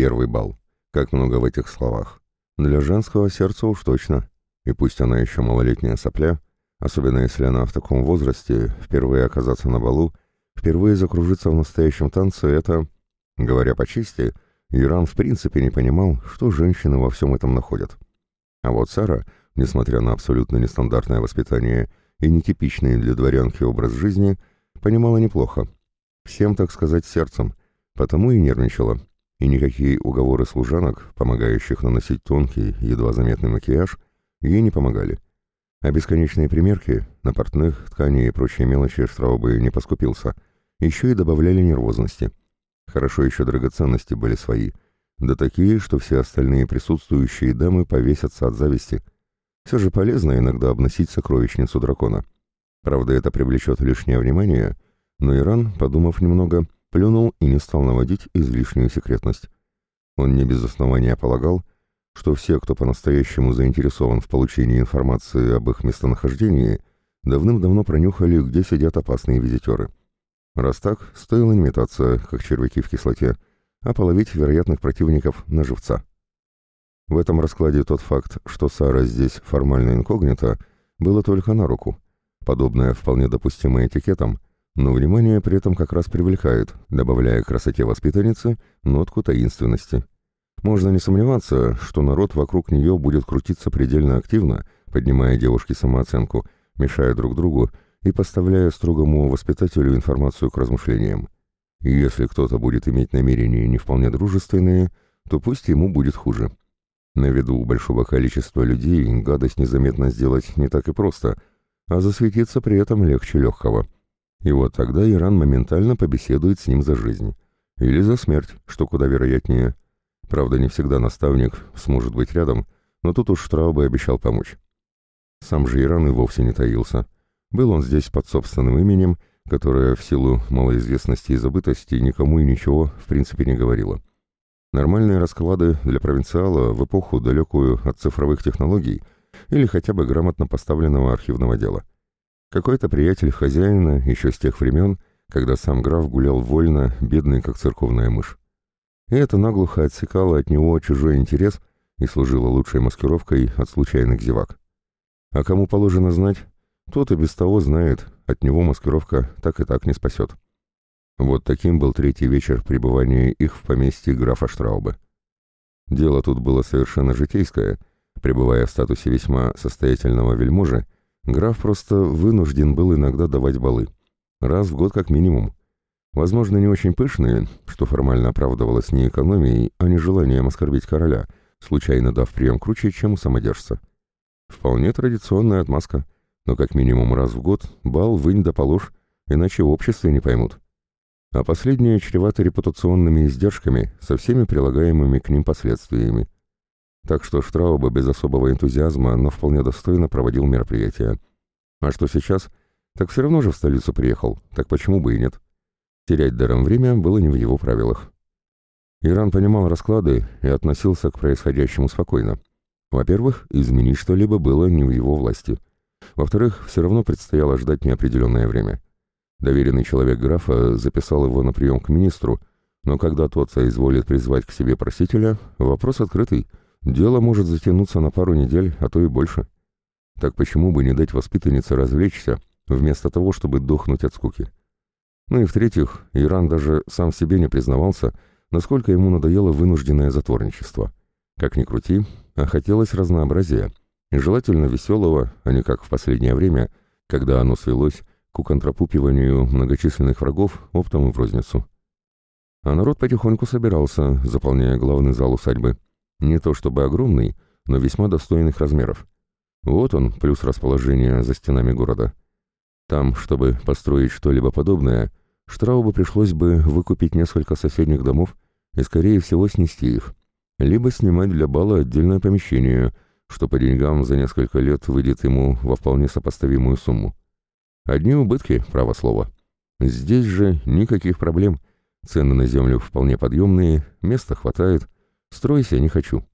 Первый бал. Как много в этих словах. Для женского сердца уж точно. И пусть она еще малолетняя сопля, особенно если она в таком возрасте, впервые оказаться на балу, впервые закружиться в настоящем танце, это, говоря по чести, Иран в принципе не понимал, что женщины во всем этом находят. А вот Сара, несмотря на абсолютно нестандартное воспитание и нетипичный для дворянки образ жизни, понимала неплохо. Всем, так сказать, сердцем, потому и нервничала. И никакие уговоры служанок, помогающих наносить тонкий, едва заметный макияж, ей не помогали. А бесконечные примерки на портных, ткани и прочие мелочи Штраубы не поскупился, еще и добавляли нервозности. Хорошо еще драгоценности были свои, да такие, что все остальные присутствующие дамы повесятся от зависти. Все же полезно иногда обносить сокровищницу дракона. Правда, это привлечет лишнее внимание, но Иран, подумав немного, плюнул и не стал наводить излишнюю секретность. Он не без основания полагал, что все, кто по-настоящему заинтересован в получении информации об их местонахождении, давным-давно пронюхали, где сидят опасные визитеры. Раз так, стоило не метаться, как червяки в кислоте, а половить вероятных противников на живца. В этом раскладе тот факт, что Сара здесь формально инкогнито, было только на руку. Подобное вполне допустимо этикетом, но внимание при этом как раз привлекает, добавляя красоте воспитанницы нотку таинственности. Можно не сомневаться, что народ вокруг нее будет крутиться предельно активно, поднимая девушке самооценку, мешая друг другу и поставляя строгому воспитателю информацию к размышлениям. И если кто-то будет иметь намерения не вполне дружественные, то пусть ему будет хуже. На виду у большого количества людей гадость незаметно сделать не так и просто, а засветиться при этом легче легкого. И вот тогда Иран моментально побеседует с ним за жизнь. Или за смерть, что куда вероятнее. Правда, не всегда наставник сможет быть рядом, но тут уж Штраубе обещал помочь. Сам же Иран и вовсе не таился. Был он здесь под собственным именем, которое в силу малоизвестности и забытости никому и ничего в принципе не говорило. Нормальные расклады для провинциала в эпоху далекую от цифровых технологий или хотя бы грамотно поставленного архивного дела. Какой-то приятель хозяина еще с тех времен, когда сам граф гулял вольно, бедный как церковная мышь. И это наглухо отсекало от него чужой интерес и служило лучшей маскировкой от случайных зевак. А кому положено знать, тот и без того знает, от него маскировка так и так не спасет. Вот таким был третий вечер пребывания их в поместье графа Штраубе. Дело тут было совершенно житейское. Пребывая в статусе весьма состоятельного вельможи, граф просто вынужден был иногда давать балы. Раз в год как минимум. Возможно, не очень пышные, что формально оправдывалось не экономией, а не желанием оскорбить короля, случайно дав прием круче, чем у самодержца. Вполне традиционная отмазка — но как минимум раз в год бал вынь да положь, иначе в обществе не поймут. А последнее чревато репутационными издержками со всеми прилагаемыми к ним последствиями. Так что Штрауба без особого энтузиазма, но вполне достойно проводил мероприятие. А что сейчас? Так все равно же в столицу приехал, так почему бы и нет? Терять даром время было не в его правилах. Иран понимал расклады и относился к происходящему спокойно. Во-первых, изменить что-либо было не в его власти – во-вторых, все равно предстояло ждать неопределенное время. Доверенный человек графа записал его на прием к министру, но когда тот соизволит призвать к себе просителя, вопрос открытый. Дело может затянуться на пару недель, а то и больше. Так почему бы не дать воспитаннице развлечься, вместо того, чтобы дохнуть от скуки? Ну и в-третьих, Иран даже сам себе не признавался, насколько ему надоело вынужденное затворничество. Как ни крути, а хотелось разнообразия, и желательно веселого, а не как в последнее время, когда оно свелось к уконтропупиванию многочисленных врагов оптом и в розницу. А народ потихоньку собирался, заполняя главный зал усадьбы. Не то чтобы огромный, но весьма достойных размеров. Вот он, плюс расположение за стенами города. Там, чтобы построить что-либо подобное, Штраубу пришлось бы выкупить несколько соседних домов и, скорее всего, снести их. Либо снимать для бала отдельное помещение – что по деньгам за несколько лет выйдет ему во вполне сопоставимую сумму. Одни убытки, право слово. Здесь же никаких проблем. Цены на землю вполне подъемные, места хватает. Стройся не хочу.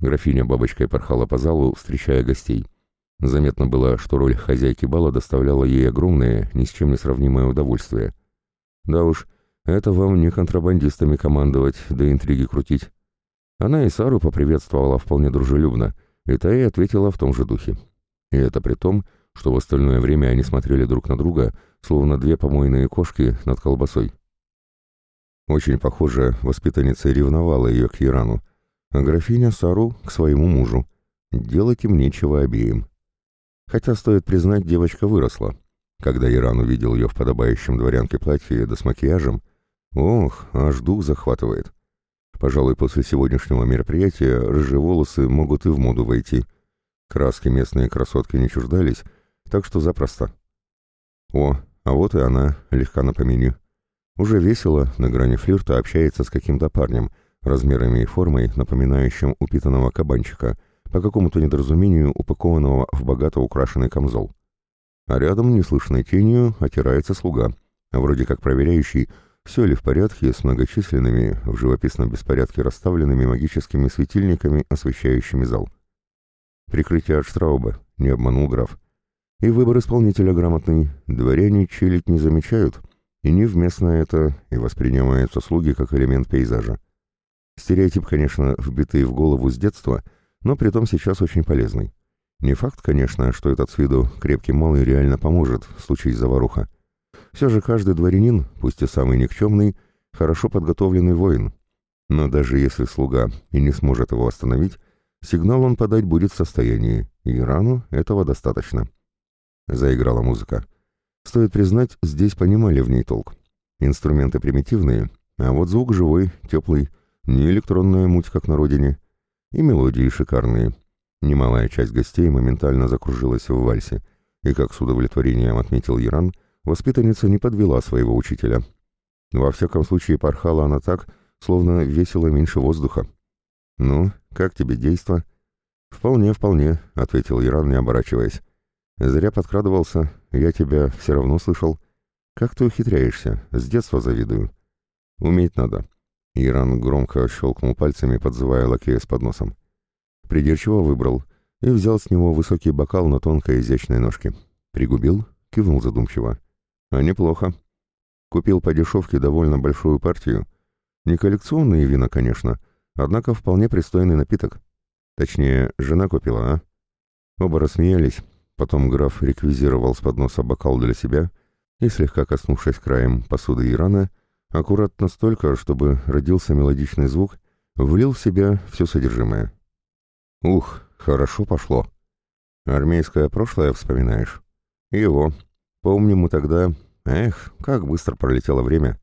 Графиня бабочкой порхала по залу, встречая гостей. Заметно было, что роль хозяйки бала доставляла ей огромное, ни с чем не сравнимое удовольствие. Да уж, Это вам не контрабандистами командовать, да интриги крутить. Она и Сару поприветствовала вполне дружелюбно, и та и ответила в том же духе. И это при том, что в остальное время они смотрели друг на друга, словно две помойные кошки над колбасой. Очень похоже, воспитанница ревновала ее к Ирану, а графиня Сару к своему мужу. Делать им нечего обеим. Хотя, стоит признать, девочка выросла. Когда Иран увидел ее в подобающем дворянке платье да с макияжем, ох, аж дух захватывает. Пожалуй, после сегодняшнего мероприятия рыжие волосы могут и в моду войти. Краски местные красотки не чуждались, так что запросто. О, а вот и она, легка на помине. Уже весело, на грани флирта, общается с каким-то парнем, размерами и формой, напоминающим упитанного кабанчика, по какому-то недоразумению упакованного в богато украшенный камзол. А рядом, неслышной тенью, отирается слуга, вроде как проверяющий, все ли в порядке с многочисленными, в живописном беспорядке расставленными магическими светильниками, освещающими зал. Прикрытие от Штрауба, не обманул граф. И выбор исполнителя грамотный, дворяне челить не замечают, и невместно это, и воспринимаются слуги как элемент пейзажа. Стереотип, конечно, вбитый в голову с детства, но при том сейчас очень полезный. Не факт, конечно, что этот с виду крепкий малый реально поможет, в случае заваруха. Все же каждый дворянин, пусть и самый никчемный, хорошо подготовленный воин. Но даже если слуга и не сможет его остановить, сигнал он подать будет в состоянии, и рану этого достаточно. Заиграла музыка. Стоит признать, здесь понимали в ней толк. Инструменты примитивные, а вот звук живой, теплый, не электронная муть, как на родине, и мелодии шикарные — Немалая часть гостей моментально закружилась в вальсе, и, как с удовлетворением отметил Иран, воспитанница не подвела своего учителя. Во всяком случае, порхала она так, словно весело меньше воздуха. «Ну, как тебе действо?» «Вполне, вполне», — ответил Иран, не оборачиваясь. «Зря подкрадывался, я тебя все равно слышал. Как ты ухитряешься? С детства завидую». «Уметь надо». Иран громко щелкнул пальцами, подзывая лакея с подносом. Придирчиво выбрал и взял с него высокий бокал на тонкой изящной ножке. Пригубил, кивнул задумчиво. А неплохо. Купил по дешевке довольно большую партию. Не коллекционные вина, конечно, однако вполне пристойный напиток. Точнее, жена купила, а? Оба рассмеялись. Потом граф реквизировал с подноса бокал для себя и, слегка коснувшись краем посуды Ирана, аккуратно столько, чтобы родился мелодичный звук, влил в себя все содержимое. Ух, хорошо пошло. Армейское прошлое вспоминаешь? Его. Помню мы тогда... Эх, как быстро пролетело время.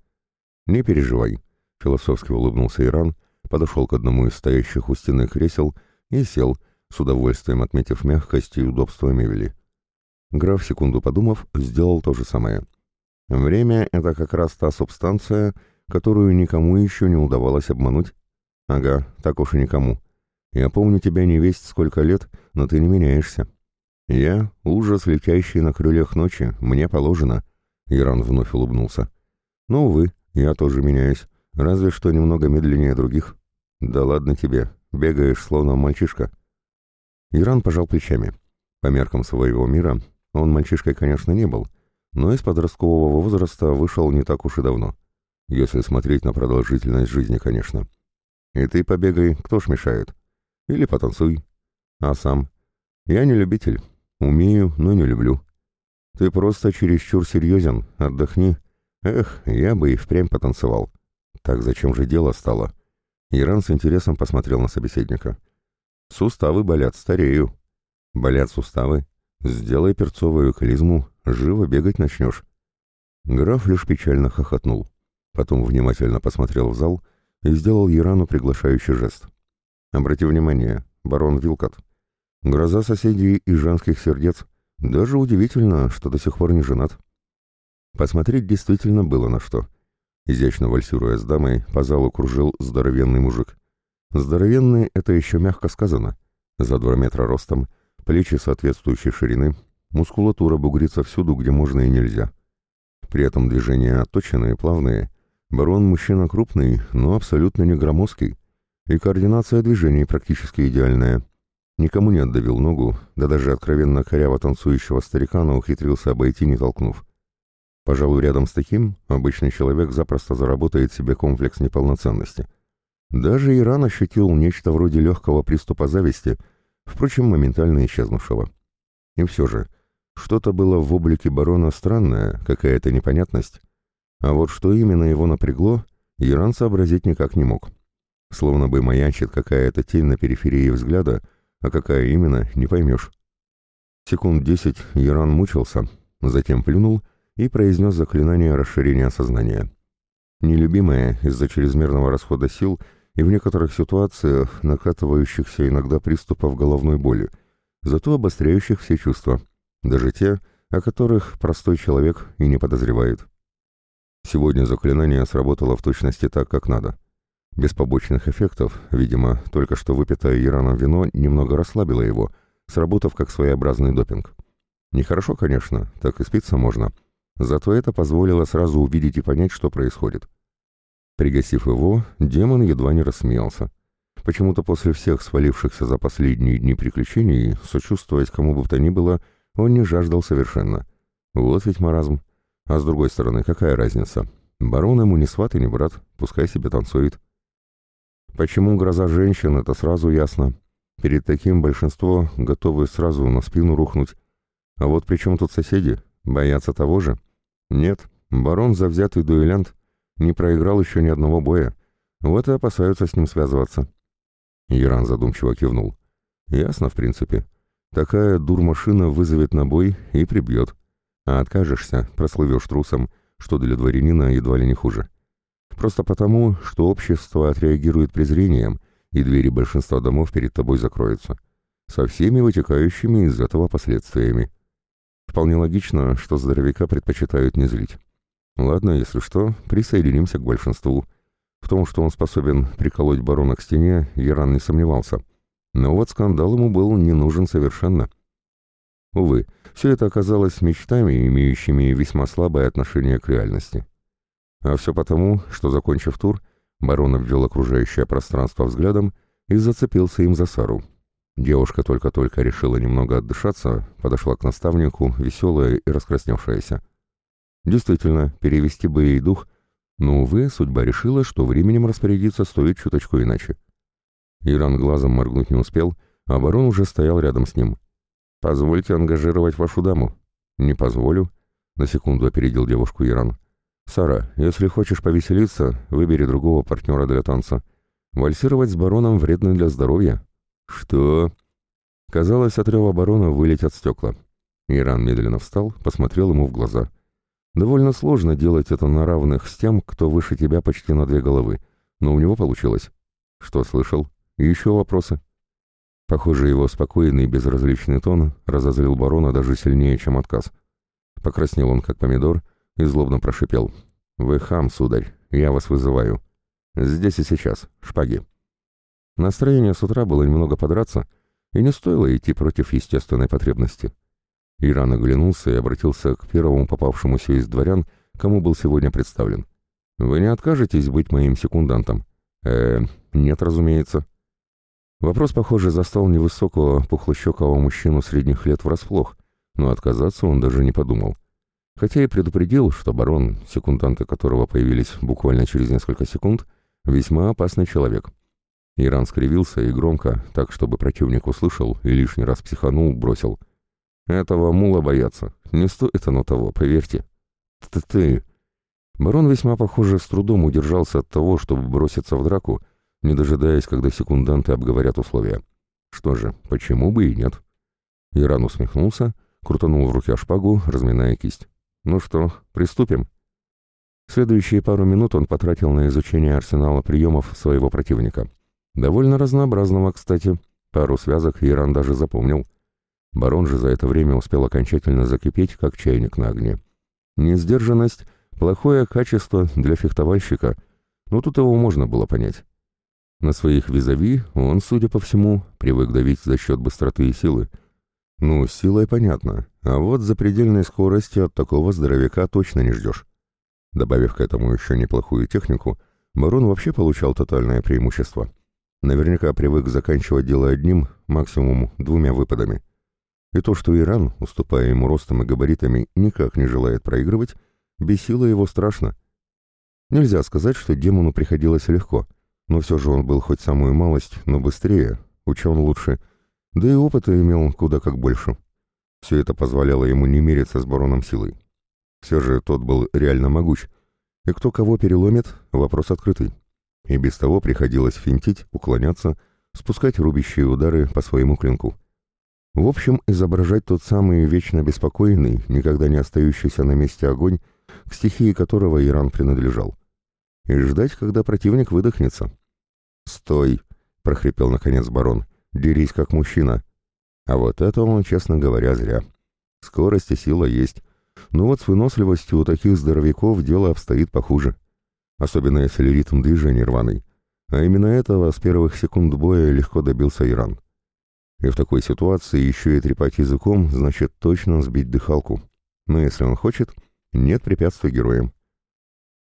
Не переживай. Философски улыбнулся Иран, подошел к одному из стоящих у стены кресел и сел, с удовольствием отметив мягкость и удобство мебели. Граф, секунду подумав, сделал то же самое. Время — это как раз та субстанция, которую никому еще не удавалось обмануть. Ага, так уж и никому. Я помню тебя не весть сколько лет, но ты не меняешься. Я — ужас, летящий на крыльях ночи, мне положено. Иран вновь улыбнулся. Ну, увы, я тоже меняюсь, разве что немного медленнее других. Да ладно тебе, бегаешь словно мальчишка. Иран пожал плечами. По меркам своего мира он мальчишкой, конечно, не был, но из подросткового возраста вышел не так уж и давно. Если смотреть на продолжительность жизни, конечно. И ты побегай, кто ж мешает? Или потанцуй. А сам? Я не любитель. Умею, но не люблю. Ты просто чересчур серьезен. Отдохни. Эх, я бы и впрямь потанцевал. Так зачем же дело стало? Иран с интересом посмотрел на собеседника. Суставы болят, старею. Болят суставы. Сделай перцовую клизму, живо бегать начнешь. Граф лишь печально хохотнул. Потом внимательно посмотрел в зал и сделал Ирану приглашающий жест. Обрати внимание, барон Вилкот. Гроза соседей и женских сердец. Даже удивительно, что до сих пор не женат. Посмотреть действительно было на что. Изящно вальсируя с дамой, по залу кружил здоровенный мужик. Здоровенный — это еще мягко сказано. За два метра ростом, плечи соответствующей ширины, мускулатура бугрится всюду, где можно и нельзя. При этом движения отточенные, плавные. Барон мужчина крупный, но абсолютно не громоздкий. И координация движений практически идеальная. Никому не отдавил ногу, да даже откровенно коряво танцующего старикана ухитрился обойти, не толкнув. Пожалуй, рядом с таким обычный человек запросто заработает себе комплекс неполноценности. Даже Иран ощутил нечто вроде легкого приступа зависти, впрочем, моментально исчезнувшего. И все же, что-то было в облике барона странное, какая-то непонятность. А вот что именно его напрягло, Иран сообразить никак не мог. Словно бы маячит какая-то тень на периферии взгляда, а какая именно, не поймешь. Секунд десять Иран мучился, затем плюнул и произнес заклинание расширения сознания. Нелюбимое из-за чрезмерного расхода сил и в некоторых ситуациях накатывающихся иногда приступов головной боли, зато обостряющих все чувства, даже те, о которых простой человек и не подозревает. Сегодня заклинание сработало в точности так, как надо. Без побочных эффектов, видимо, только что выпитое Ираном вино немного расслабило его, сработав как своеобразный допинг. Нехорошо, конечно, так и спиться можно — Зато это позволило сразу увидеть и понять, что происходит. Пригасив его, демон едва не рассмеялся. Почему-то после всех свалившихся за последние дни приключений, сочувствовать кому бы то ни было, он не жаждал совершенно. Вот ведь маразм. А с другой стороны, какая разница? Барон ему не сват и не брат, пускай себе танцует. Почему гроза женщин, это сразу ясно. Перед таким большинство готовы сразу на спину рухнуть. А вот при чем тут соседи? Боятся того же? Нет, барон завзятый дуэлянт, не проиграл еще ни одного боя. Вот и опасаются с ним связываться. Иран задумчиво кивнул. Ясно, в принципе. Такая дурмашина вызовет на бой и прибьет. А откажешься, прослывешь трусом, что для дворянина едва ли не хуже. Просто потому, что общество отреагирует презрением, и двери большинства домов перед тобой закроются. Со всеми вытекающими из этого последствиями. Вполне логично, что здоровяка предпочитают не злить. Ладно, если что, присоединимся к большинству. В том, что он способен приколоть барона к стене, Яран не сомневался. Но вот скандал ему был не нужен совершенно. Увы, все это оказалось мечтами, имеющими весьма слабое отношение к реальности. А все потому, что, закончив тур, барон обвел окружающее пространство взглядом и зацепился им за Сару. Девушка только-только решила немного отдышаться, подошла к наставнику, веселая и раскрасневшаяся. Действительно, перевести бы ей дух, но, увы, судьба решила, что временем распорядиться стоит чуточку иначе. Иран глазом моргнуть не успел, а барон уже стоял рядом с ним. «Позвольте ангажировать вашу даму». «Не позволю», — на секунду опередил девушку Иран. «Сара, если хочешь повеселиться, выбери другого партнера для танца. Вальсировать с бароном вредно для здоровья». «Что?» Казалось, от рева барона вылетят стекла. Иран медленно встал, посмотрел ему в глаза. Довольно сложно делать это на равных с тем, кто выше тебя почти на две головы, но у него получилось. Что слышал? И еще вопросы? Похоже, его спокойный безразличный тон разозлил барона даже сильнее, чем отказ. Покраснел он, как помидор, и злобно прошипел. «Вы хам, сударь, я вас вызываю. Здесь и сейчас, шпаги». Настроение с утра было немного подраться, и не стоило идти против естественной потребности. Иран оглянулся и обратился к первому попавшемуся из дворян, кому был сегодня представлен. «Вы не откажетесь быть моим секундантом?» «Э, нет, разумеется». Вопрос, похоже, застал невысокого, пухлощекого мужчину средних лет врасплох, но отказаться он даже не подумал. Хотя и предупредил, что барон, секунданты которого появились буквально через несколько секунд, весьма опасный человек. Иран скривился и громко, так чтобы противник услышал и лишний раз психанул, бросил. «Этого мула бояться. Не стоит оно того, поверьте». «Ты-ты...» Барон весьма, похоже, с трудом удержался от того, чтобы броситься в драку, не дожидаясь, когда секунданты обговорят условия. Что же, почему бы и нет? Иран усмехнулся, крутанул в руке шпагу, разминая кисть. «Ну что, приступим?» Следующие пару минут он потратил на изучение арсенала приемов своего противника — Довольно разнообразного, кстати. Пару связок Иран даже запомнил. Барон же за это время успел окончательно закипеть, как чайник на огне. Несдержанность — плохое качество для фехтовальщика, но тут его можно было понять. На своих визави он, судя по всему, привык давить за счет быстроты и силы. Ну, силой понятно, а вот за предельной скорости от такого здоровяка точно не ждешь. Добавив к этому еще неплохую технику, барон вообще получал тотальное преимущество — Наверняка привык заканчивать дело одним, максимум двумя выпадами. И то, что Иран, уступая ему ростом и габаритами, никак не желает проигрывать, Бесило его страшно. Нельзя сказать, что демону приходилось легко, но все же он был хоть самую малость, но быстрее, учен лучше, да и опыта имел куда как больше. Все это позволяло ему не мериться с бароном силой. Все же тот был реально могуч, и кто кого переломит — вопрос открытый. И без того приходилось финтить, уклоняться, спускать рубящие удары по своему клинку. В общем, изображать тот самый вечно беспокойный, никогда не остающийся на месте огонь, к стихии которого Иран принадлежал. И ждать, когда противник выдохнется. «Стой!» — прохрипел наконец барон. «Дерись как мужчина!» А вот это он, честно говоря, зря. Скорость и сила есть. Но вот с выносливостью у таких здоровяков дело обстоит похуже. Особенно если ритм движения рваный. А именно этого с первых секунд боя легко добился Иран. И в такой ситуации еще и трепать языком значит точно сбить дыхалку. Но если он хочет, нет препятствий героям.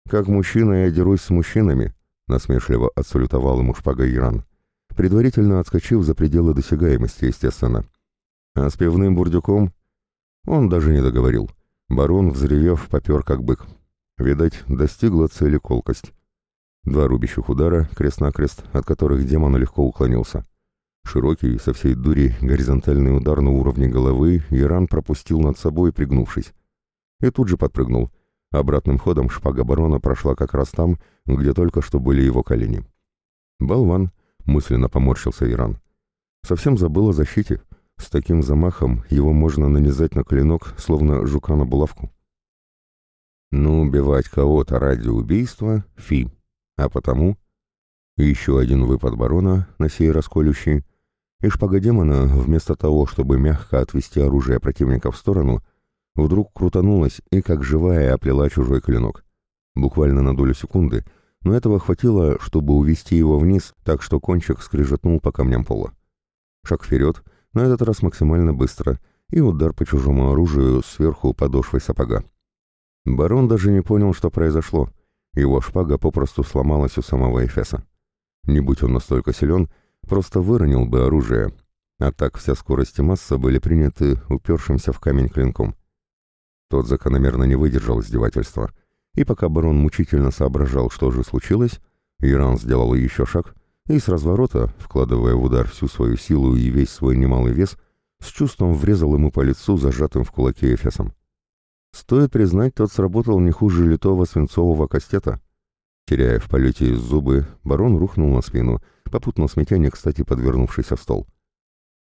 «Как мужчина я дерусь с мужчинами», — насмешливо отсалютовал ему шпага Иран, предварительно отскочив за пределы досягаемости, естественно. А с пивным бурдюком он даже не договорил. Барон, взревев, попер как бык. Видать, достигла цели колкость. Два рубящих удара, крест-накрест, от которых демон легко уклонился. Широкий, со всей дури, горизонтальный удар на уровне головы Иран пропустил над собой, пригнувшись. И тут же подпрыгнул. Обратным ходом шпага барона прошла как раз там, где только что были его колени. «Болван», — мысленно поморщился Иран. «Совсем забыл о защите. С таким замахом его можно нанизать на клинок, словно жука на булавку». «Ну, убивать кого-то ради убийства — фи. А потому...» Еще один выпад барона, на сей расколющий, и шпага демона, вместо того, чтобы мягко отвести оружие противника в сторону, вдруг крутанулась и, как живая, оплела чужой клинок. Буквально на долю секунды, но этого хватило, чтобы увести его вниз, так что кончик скрежетнул по камням пола. Шаг вперед, на этот раз максимально быстро, и удар по чужому оружию сверху подошвой сапога. Барон даже не понял, что произошло. Его шпага попросту сломалась у самого Эфеса. Не будь он настолько силен, просто выронил бы оружие, а так вся скорость и масса были приняты упершимся в камень клинком. Тот закономерно не выдержал издевательства, и пока барон мучительно соображал, что же случилось, Иран сделал еще шаг и с разворота, вкладывая в удар всю свою силу и весь свой немалый вес, с чувством врезал ему по лицу зажатым в кулаке эфесом. Стоит признать, тот сработал не хуже литого свинцового кастета. Теряя в полете зубы, барон рухнул на спину — попутно сметя кстати подвернувшийся стол.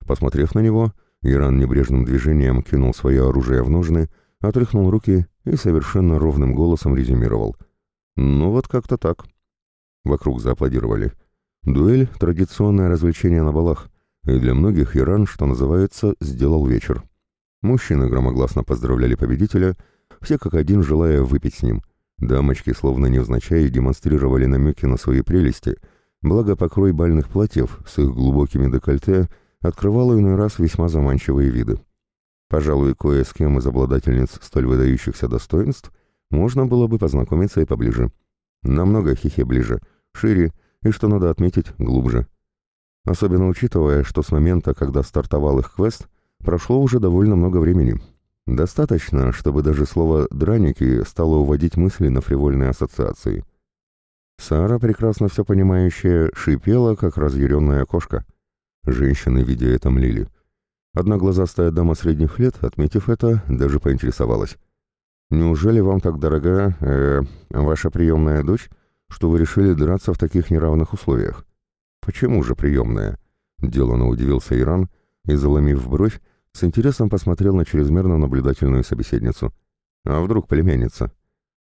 Посмотрев на него, Иран небрежным движением кинул свое оружие в ножны, отряхнул руки и совершенно ровным голосом резюмировал. «Ну вот как-то так». Вокруг зааплодировали. Дуэль — традиционное развлечение на балах, и для многих Иран, что называется, сделал вечер. Мужчины громогласно поздравляли победителя, все как один желая выпить с ним. Дамочки, словно невзначай, демонстрировали намеки на свои прелести — Благо покрой бальных платьев с их глубокими декольте открывал иной раз весьма заманчивые виды. Пожалуй, кое с кем из обладательниц столь выдающихся достоинств можно было бы познакомиться и поближе. Намного хихе ближе, шире и, что надо отметить, глубже. Особенно учитывая, что с момента, когда стартовал их квест, прошло уже довольно много времени. Достаточно, чтобы даже слово «драники» стало уводить мысли на фривольные ассоциации – Сара, прекрасно все понимающая, шипела, как разъяренная кошка. Женщины, видя это, млили. Одна глазастая дама средних лет, отметив это, даже поинтересовалась. «Неужели вам так дорога, э, ваша приемная дочь, что вы решили драться в таких неравных условиях?» «Почему же приемная?» Делано удивился Иран и, заломив бровь, с интересом посмотрел на чрезмерно наблюдательную собеседницу. «А вдруг племянница?»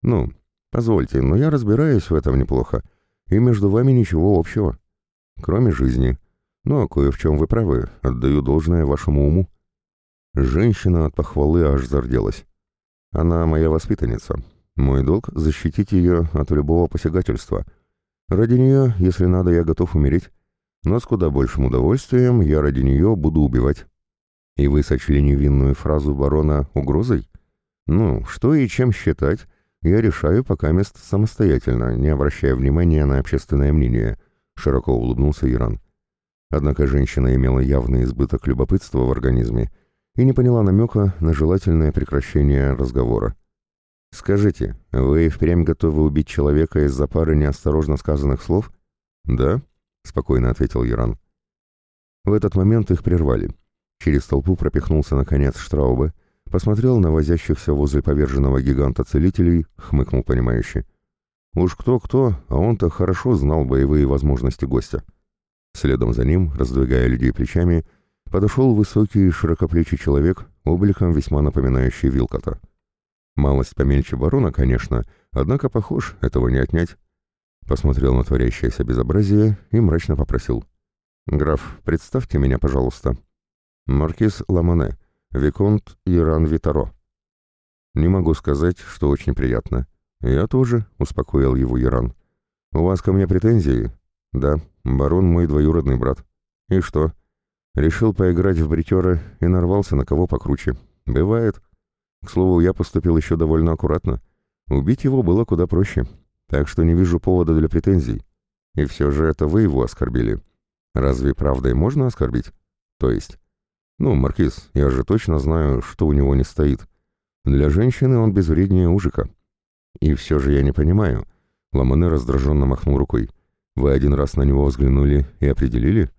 «Ну, Позвольте, но я разбираюсь в этом неплохо, и между вами ничего общего. Кроме жизни. Ну, а кое в чем вы правы, отдаю должное вашему уму. Женщина от похвалы аж зарделась. Она моя воспитанница. Мой долг — защитить ее от любого посягательства. Ради нее, если надо, я готов умереть. Но с куда большим удовольствием я ради нее буду убивать. И вы сочли невинную фразу барона угрозой? Ну, что и чем считать, я решаю пока мест самостоятельно, не обращая внимания на общественное мнение», — широко улыбнулся Иран. Однако женщина имела явный избыток любопытства в организме и не поняла намека на желательное прекращение разговора. «Скажите, вы впрямь готовы убить человека из-за пары неосторожно сказанных слов?» «Да», — спокойно ответил Яран. В этот момент их прервали. Через толпу пропихнулся, наконец, Штраубе, посмотрел на возящихся возле поверженного гиганта целителей, хмыкнул понимающе. Уж кто-кто, а он-то хорошо знал боевые возможности гостя. Следом за ним, раздвигая людей плечами, подошел высокий широкоплечий человек, обликом весьма напоминающий Вилкота. Малость помельче барона, конечно, однако похож, этого не отнять. Посмотрел на творящееся безобразие и мрачно попросил. «Граф, представьте меня, пожалуйста. Маркиз Ламане, Виконт Иран Витаро». «Не могу сказать, что очень приятно». «Я тоже», — успокоил его Иран. «У вас ко мне претензии?» «Да, барон мой двоюродный брат». «И что?» «Решил поиграть в бритера и нарвался на кого покруче. Бывает». К слову, я поступил еще довольно аккуратно. Убить его было куда проще, так что не вижу повода для претензий. И все же это вы его оскорбили. Разве правдой можно оскорбить? То есть? Ну, Маркиз, я же точно знаю, что у него не стоит. Для женщины он безвреднее ужика. И все же я не понимаю. Ламане раздраженно махнул рукой. Вы один раз на него взглянули и определили?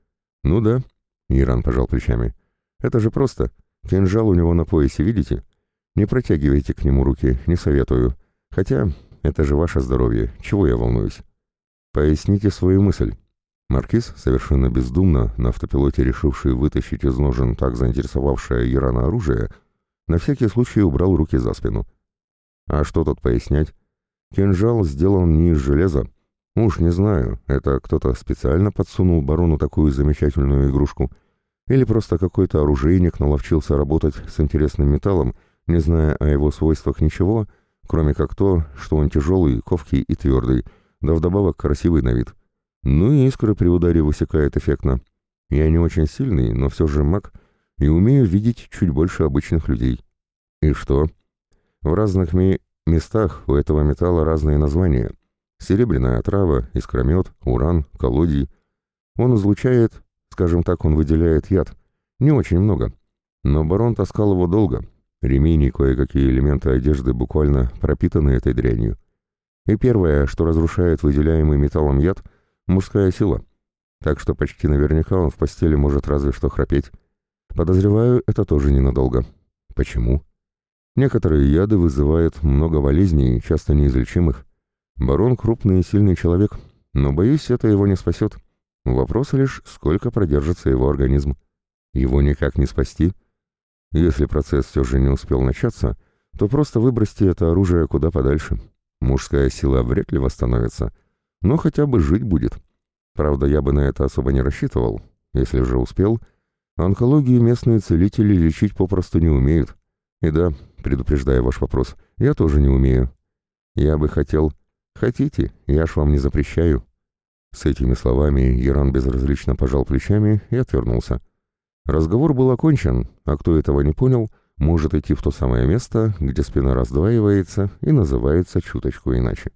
Ну да. Иран пожал плечами. Это же просто. Кинжал у него на поясе, видите? Не протягивайте к нему руки, не советую. Хотя, это же ваше здоровье, чего я волнуюсь? Поясните свою мысль. Маркиз, совершенно бездумно, на автопилоте решивший вытащить из ножен так заинтересовавшее Ирана оружие, на всякий случай убрал руки за спину. А что тут пояснять? Кинжал сделан не из железа. Уж не знаю, это кто-то специально подсунул барону такую замечательную игрушку, или просто какой-то оружейник наловчился работать с интересным металлом не зная о его свойствах ничего, кроме как то, что он тяжелый, ковкий и твердый, да вдобавок красивый на вид. Ну и искры при ударе высекает эффектно. Я не очень сильный, но все же маг, и умею видеть чуть больше обычных людей. И что? В разных ми местах у этого металла разные названия. Серебряная трава, искромет, уран, колодий. Он излучает, скажем так, он выделяет яд. Не очень много. Но барон таскал его долго, Ремень и кое-какие элементы одежды буквально пропитаны этой дрянью. И первое, что разрушает выделяемый металлом яд – мужская сила. Так что почти наверняка он в постели может разве что храпеть. Подозреваю, это тоже ненадолго. Почему? Некоторые яды вызывают много болезней, часто неизлечимых. Барон крупный и сильный человек, но, боюсь, это его не спасет. Вопрос лишь, сколько продержится его организм. Его никак не спасти – если процесс все же не успел начаться, то просто выбросьте это оружие куда подальше. Мужская сила вряд ли восстановится, но хотя бы жить будет. Правда, я бы на это особо не рассчитывал. Если же успел, онкологию местные целители лечить попросту не умеют. И да, предупреждая ваш вопрос, я тоже не умею. Я бы хотел... Хотите, я ж вам не запрещаю. С этими словами Яран безразлично пожал плечами и отвернулся. Разговор был окончен, а кто этого не понял, может идти в то самое место, где спина раздваивается и называется чуточку иначе.